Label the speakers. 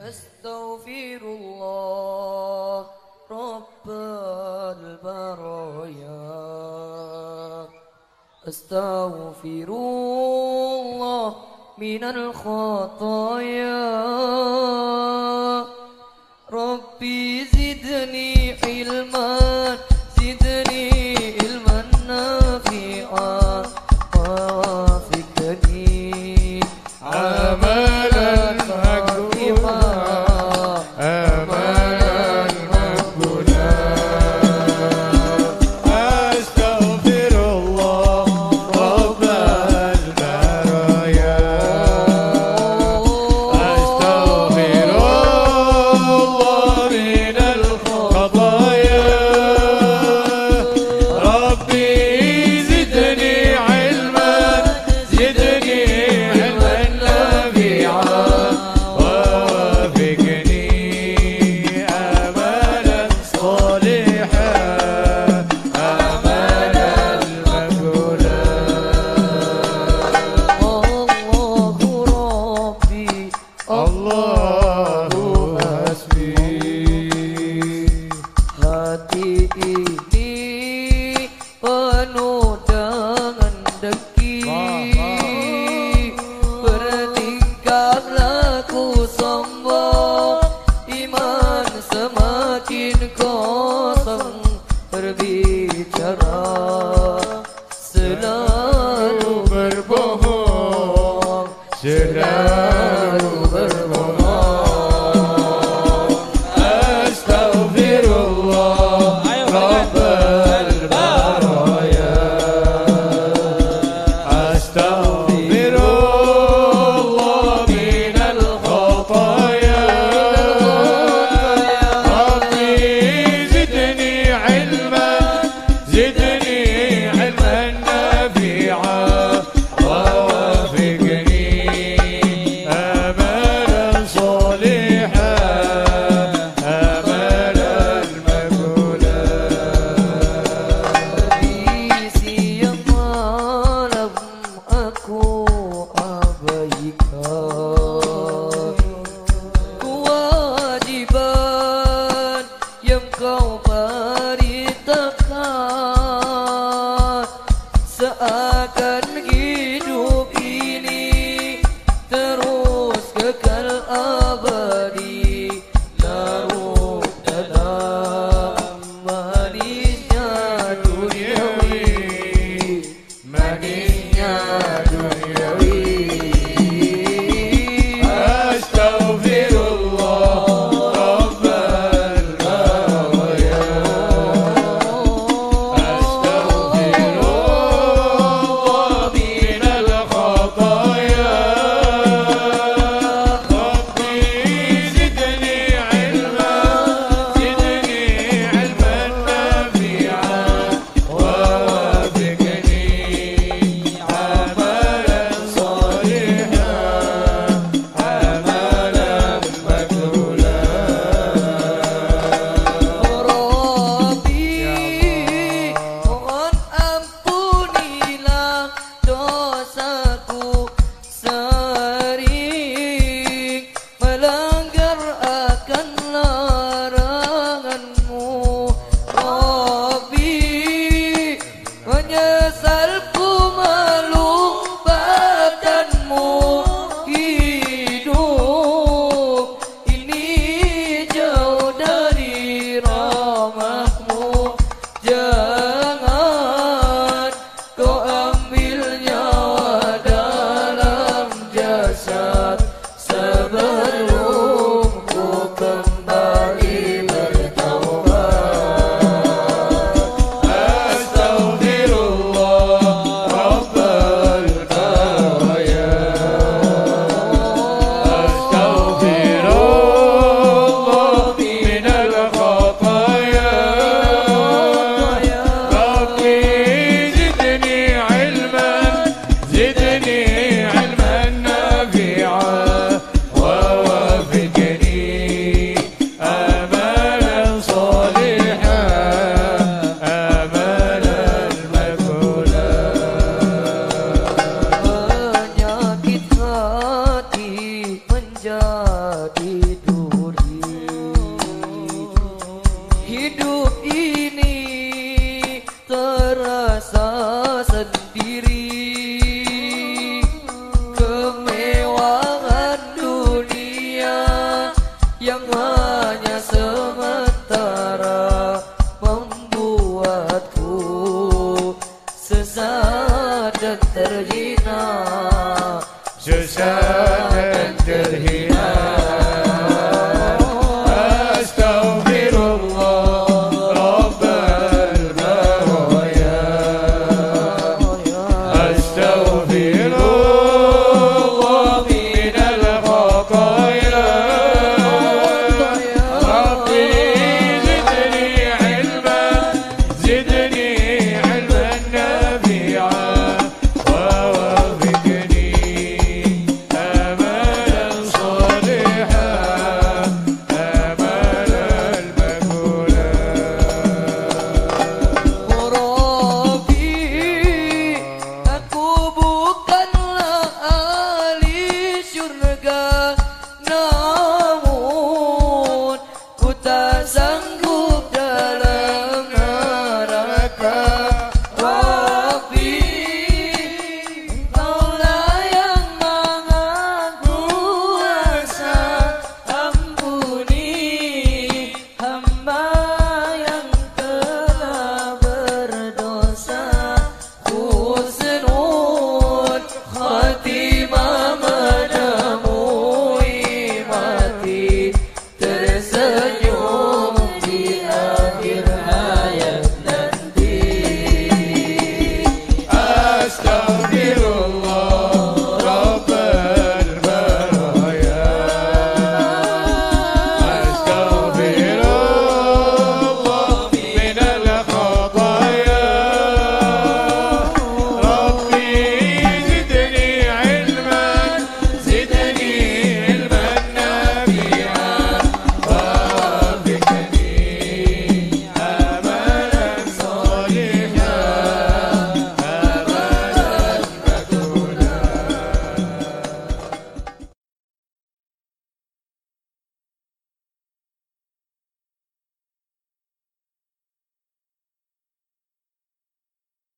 Speaker 1: أستغفر الله رب البرايا. أستغفر الله من الخطايا.
Speaker 2: Did it